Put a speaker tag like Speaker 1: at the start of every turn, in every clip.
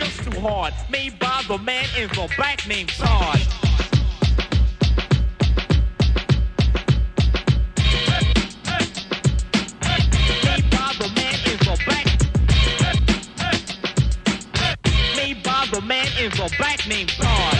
Speaker 1: just too hard.
Speaker 2: Made
Speaker 1: by the man
Speaker 2: in the back named Todd. the man in the back named Todd.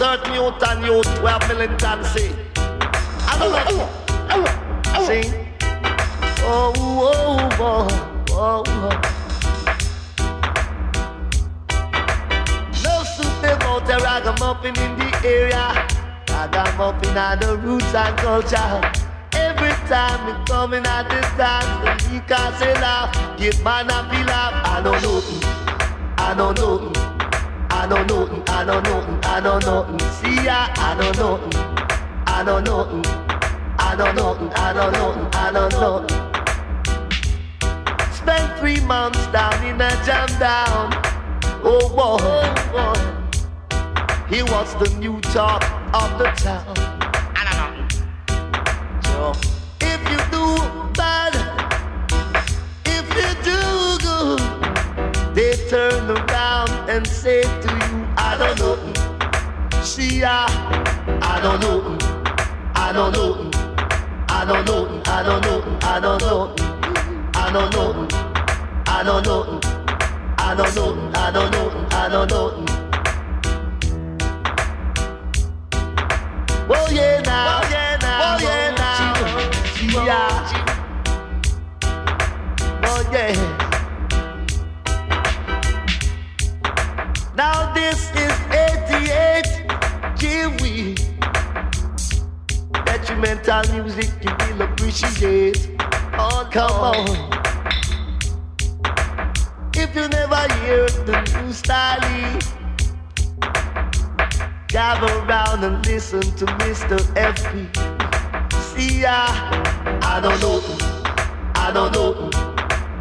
Speaker 1: certain youth and youth who have militancy. I don't know. Sing. Oh, oh, oh, oh, oh. No super about a ragamuffin in the area. Ragamuffin are the roots and culture. Every time we coming at the dance, the can say laugh. Get man feel laugh. I don't know. I don't know. I know, I don't know, I don't know. See ya, I know, I don't know, I don't know, I don't know, I don't know. Spent three months down in a jam down. Oh boy, oh boy. He was the new talk of the town. Turn around and say to you, I don't know. See ya. I don't know. I don't know. I don't know. I don't know. I don't know. I don't know. I don't know. I don't know. I don't know. I don't know. Oh yeah now. Oh yeah now. Oh yeah now. See ya. Oh yeah. This is 88 Kiwi. Detrimental music you will appreciate. Oh, come on. If you never hear the new style, gather around and listen to Mr. FP. See ya, I don't know, I don't know,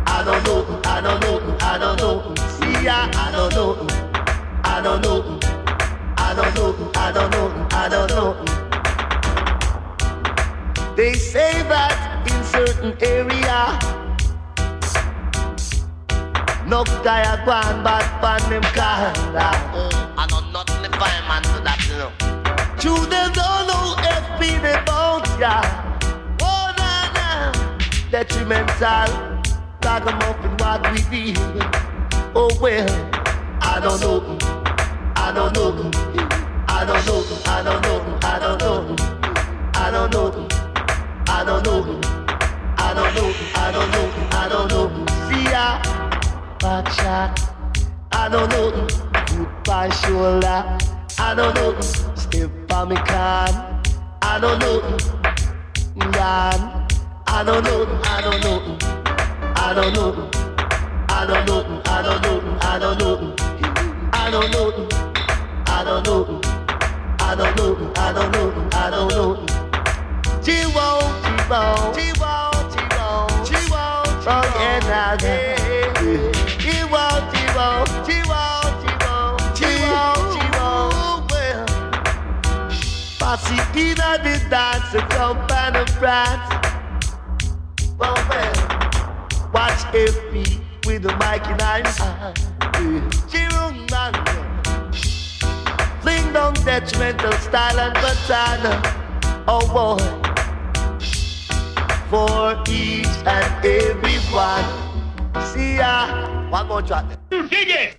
Speaker 1: I don't know, I don't know, I don't know. See ya, I don't know. I don't know. I don't know. I don't know. I don't know. They say that in certain area, no guy a gone bad pan them car. I don't know nothing the fireman to that, you know. Them don't know FP they bounce, yeah. Oh, nah, nah. Detrimental. Talk them up in what we do. Oh, well, I don't know. I don't know. I don't know. I don't know. I don't know. I don't know. I don't know. I don't know. I don't know. I don't know. See ya. Back. I don't know. Goodbye shoulder. I don't know. Step on me can. I don't know. Know. I don't know. I don't know. I don't know. I don't know. I don't know. I don't know. I don't know. I don't know. I don't know. I don't know. Company. Well. Watch FP with the mic in my hand. Chivo bring down detrimental style and pattern. Oh boy, for each and every one. See ya. One more track. Dig it.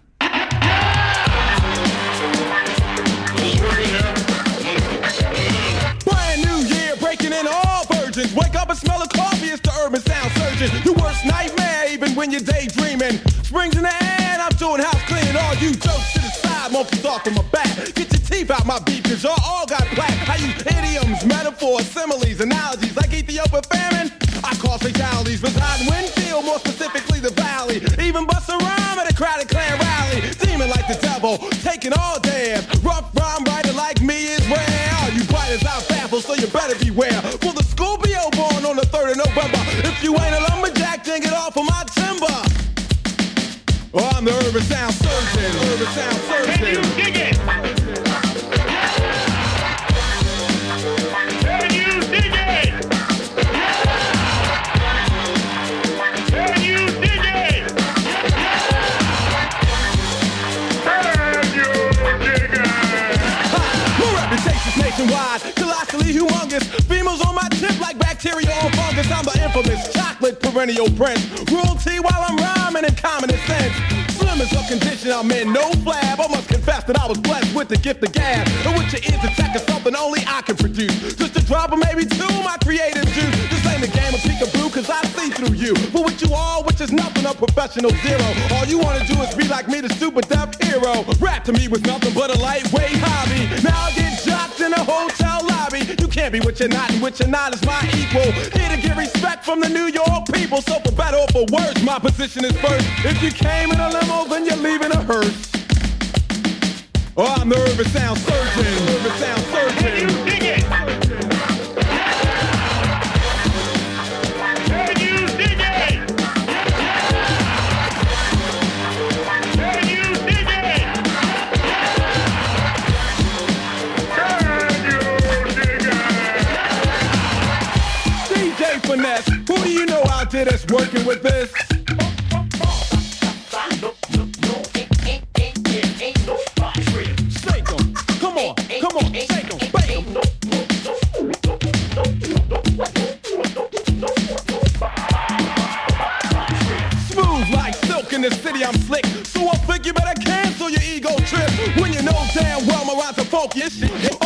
Speaker 3: Brand new year, breaking in all virgins. Wake up and smell a coffee, it's the urban sound surgeon. Your worst nightmare, even when you're daydreaming. Springs in the air, I'm doing house cleaning. All you jokes side, monkeys off of my back. Get your teeth out my beef, cause y'all all got black. I use idioms, metaphors, similes, analogies, like Ethiopian famine. I cause fatalities, reside in Winfield, more specifically the valley. Even bust a rhyme at a crowded clan rally. Demon like the devil, taking all damn. Rough rhyme writer like me is rare. You biters out baffled, so you better beware. For the Oh, I'm the urban sound surgeon. Urban sound surgeon. Can you dig it? Can you dig it? Can you dig it? Can you dig it? Ha! My reputation's nationwide, colossally humongous. Females on my tip like bacteria or fungus. I'm the infamous chocolate perennial prince. Royalty while I'm rhyming in common sense Slim is a condition I'm in, no flab. I must confess that I was blessed with the gift of gab. And with your ears attack is something only I can produce. Just a drop or maybe two, my creative juice. Of peekaboo, cause I see through you. But with you all, which is nothing, a professional zero. All you wanna do is be like me, the super deaf hero. Rap to me was nothing but a lightweight hobby. Now I get shots in a hotel lobby. You can't be what you're not, and what you're not is my equal. Here to get respect from the New York people. So for better or for worse, my position is first. If you came in a limo, then you're leaving a hearse. Oh, I'm the urban sound surgeon. Urban sound surgeon. Bake 'em. Smooth like silk in the city, I'm slick. So I figure you better cancel your ego trip. When you know damn well my rhymes are funky shit.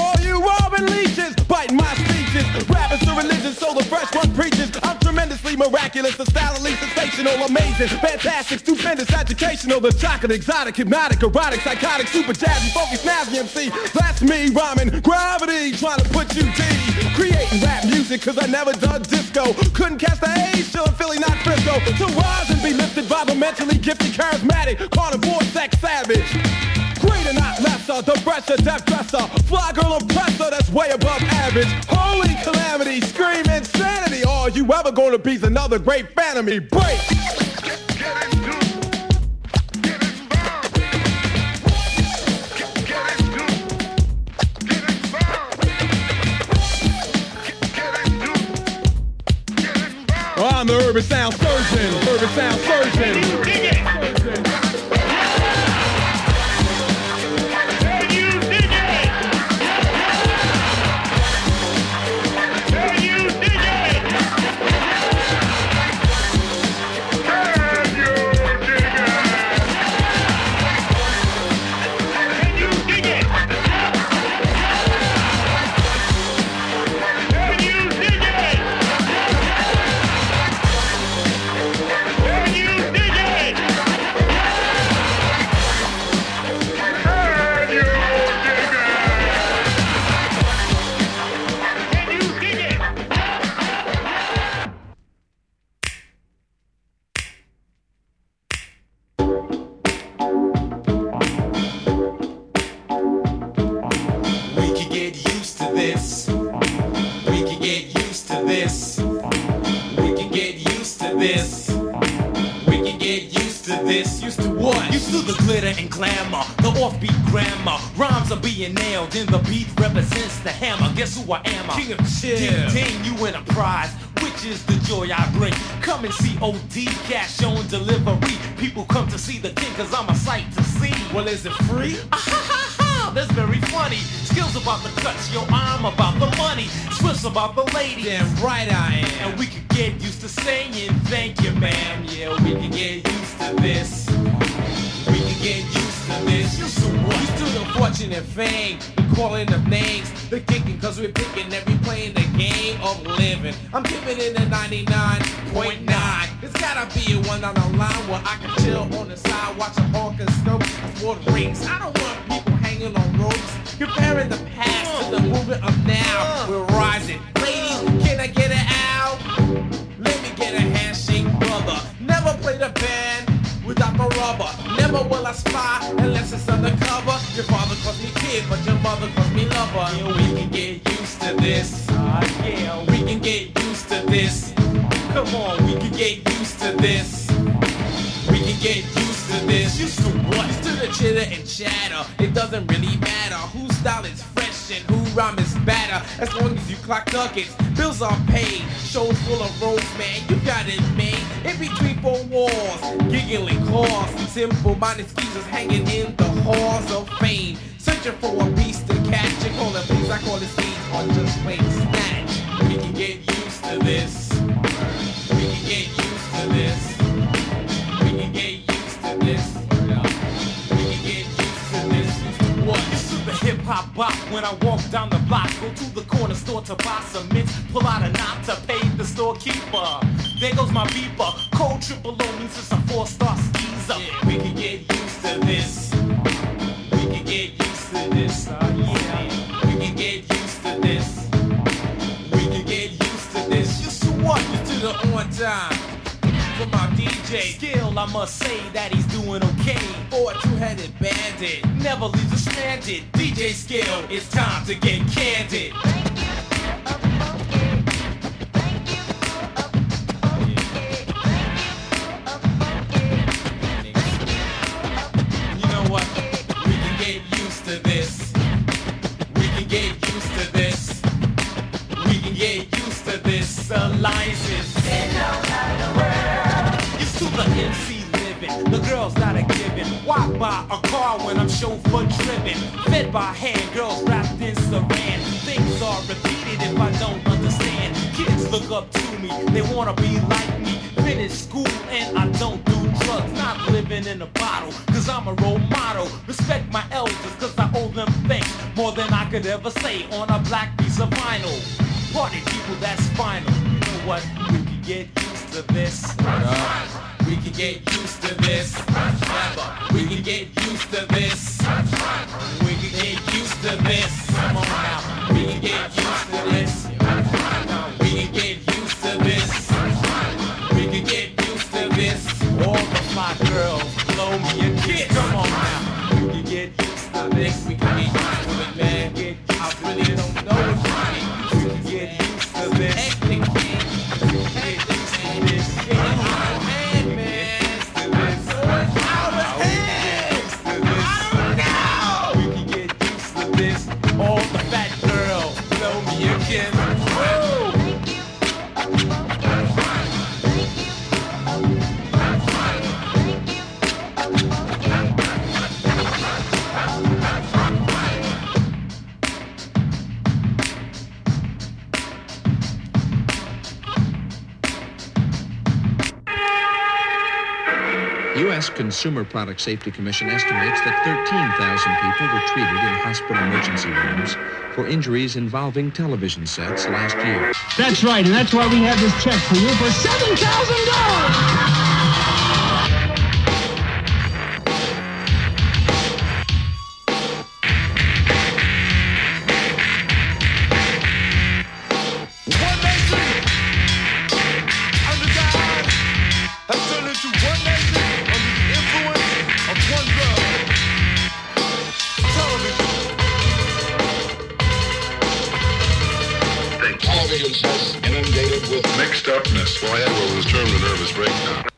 Speaker 3: Miraculous, the stylily sensational, amazing, fantastic, stupendous, educational, the chocolate, exotic, hypnotic, erotic, psychotic, super jazzy, funky, snazzy MC. That's me rhyming gravity, trying to put you deep. Creating rap music, cause I never done disco. Couldn't catch the age, still in Philly, not Frisco. To rise and be lifted by the mentally gifted, charismatic, carnivore, sex savage. Greater, not lesser, the pressure, death dresser. Fly girl oppressor, that's way above average. Holy calamity, scream All you ever gonna be's another great fan of me. Break! I'm the urban sound surgeon. Urban sound surgeon.
Speaker 4: OD cash on delivery. People come to see the king, cause I'm a sight to see. Well, is it free? That's very funny. Skills about the cuts, yo, I'm about the money. Swift's about the ladies.
Speaker 3: Damn right I am.
Speaker 4: And we could get used to saying thank you, ma'am. Yeah, we can get used to this. We can get used this. Used to what?
Speaker 5: Used to the fortune and fame, the calling of names, the kicking, cause we're picking every playing the game of living. I'm giving it a 99.9. It's gotta be a one on the line where I can chill on the side, watch a hawker snow for the rings. I don't want people hanging on ropes, comparing the past to the movement of now. We're rising. Ladies, can I get it out? Let me get a handshake, brother. Never played a band without the rubber. Never will I spy unless it's undercover. Your father calls me kid, but your mother calls me lover. Yeah, we can get used to this.
Speaker 4: Ah, yeah,
Speaker 5: We can get used to this. Come on, we can get used to this. We can get used to this. Used to what? To the chitter and chatter. It doesn't really matter whose style is and who rhyme is better. As long as you clock nuggets, bills are paid. Shows full of roads, man. You got it made. In between four walls, giggling claws. Simple-minded skeezers hanging in the halls of fame. Searching for a beast to catch and call it please. I call it seeds or just plain snatch. We can get used to this. Down the block. Go to the corner store to buy some mints. Pull out a knot to pay the storekeeper. There goes my beeper. Cold triple O means it's a four-star skeezer. Yeah, we can get used to this. We can get used to this. Uh, yeah. We can get used to this. We can get used to this. Used to what? Used to the on time. For my DJ skill, I must say that he's doing okay. For a two-headed bandit, never leaves us stranded. DJ skill, it's time to get candid. Walk by a car when I'm chauffeur driven. Fed by hand, girls wrapped in saran. Things are repeated if I don't understand. Kids look up to me, they wanna be like me. Finish school and I don't do drugs. Not living in a bottle, cause I'm a role model. Respect my elders, cause I owe them thanks. More than I could ever say on a black piece of vinyl. Party people, that's final. You know what? We can get used to this. We can get used to this. We can get used to this. We can get used to this. Come on now. We can get used to this.
Speaker 6: Consumer Product Safety Commission estimates that 13,000 people were treated in hospital emergency rooms for injuries involving television sets last year.
Speaker 7: That's right, and that's why we have this check for you for
Speaker 8: $7,000!
Speaker 9: Mixed upness. Boy, Edward was termed a nervous breakdown.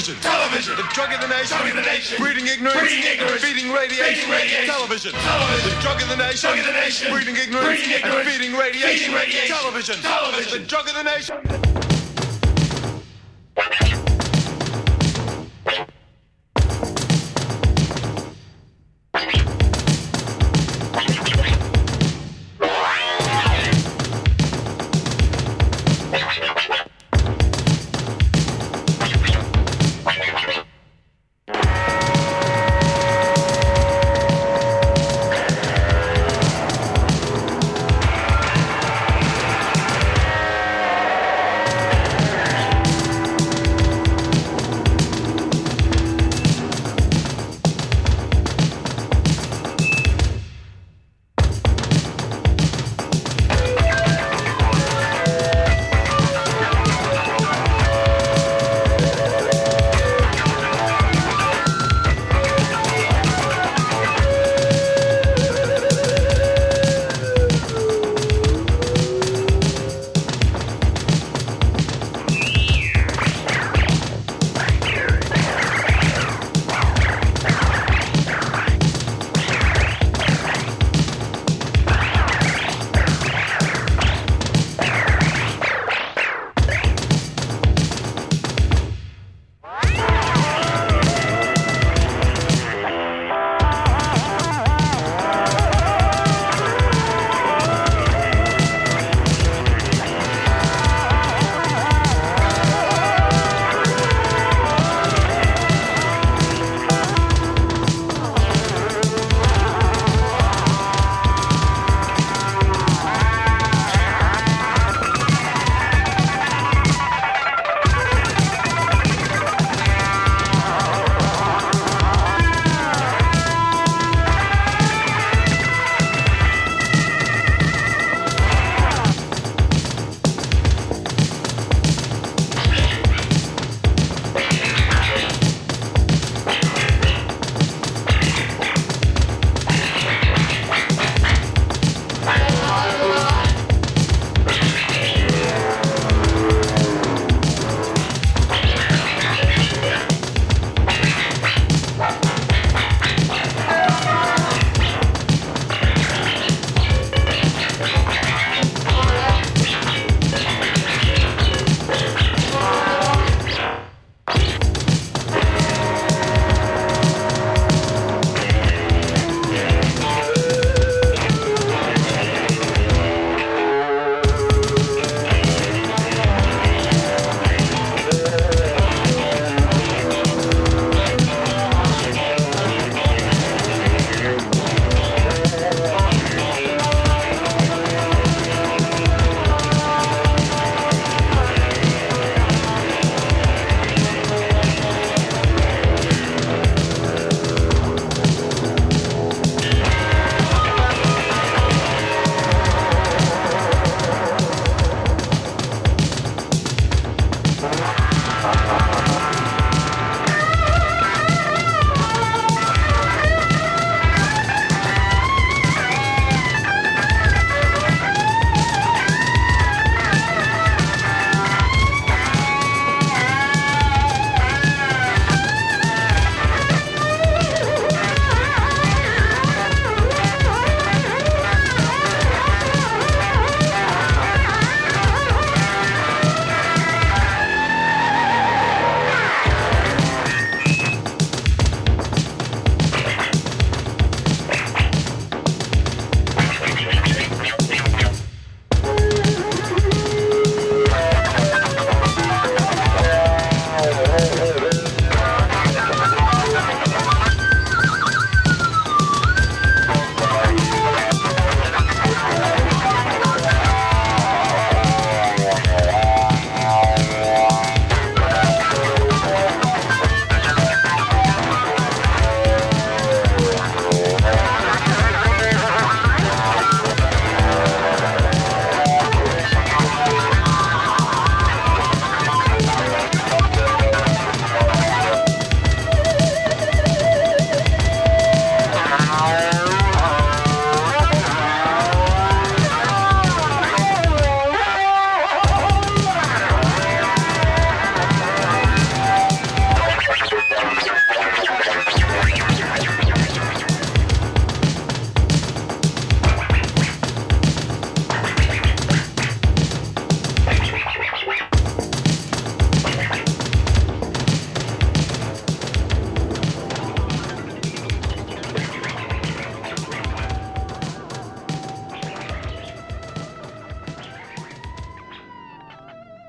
Speaker 3: Television. Television.
Speaker 9: The drug of the nation. Drug of the nation. Breeding ignorance.
Speaker 10: Breeding ignorance.
Speaker 9: Feeding radiation.
Speaker 10: Feeding radiation.
Speaker 9: Television.
Speaker 10: Television.
Speaker 9: The drug of the nation.
Speaker 10: Drug of the nation.
Speaker 9: Breeding ignorance.
Speaker 10: Breeding ignorance.
Speaker 9: And feeding radiation.
Speaker 10: Feeding radiation.
Speaker 9: Television.
Speaker 10: Television.
Speaker 9: The drug of the nation.